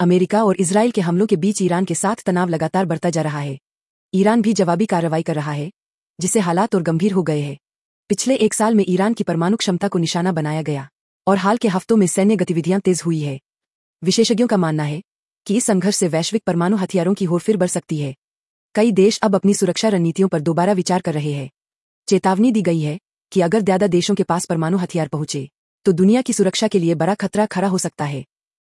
America और Israel के हमलों के बीच ईरान के साथ तनाव लगातार बढ़ता जा रहा है। ईरान भी जवाबी कार्रवाई कर रहा है, जिससे हालात और गंभीर हो गए हैं। पिछले एक साल में ईरान की परमाणु क्षमता को निशाना बनाया गया, और हाल के हफ्तों में सैन्य गतिविधियाँ तेज हुई है। विशेषज्ञों का मानना है कि इस संघर्ष से वैश्विक परमाणु हथियारों की होड़ फिर बढ़ सकती है। कई देश अब अपनी सुरक्षा रणनीतियों पर दोबारा विचार कर रहे हैं। चेतावनी दी गई है कि अगर ज़्यादा देशों के पास परमाणु हथियार पहुँचे तो दुनिया की सुरक्षा के लिए बड़ा खतरा खड़ा हो सकता है।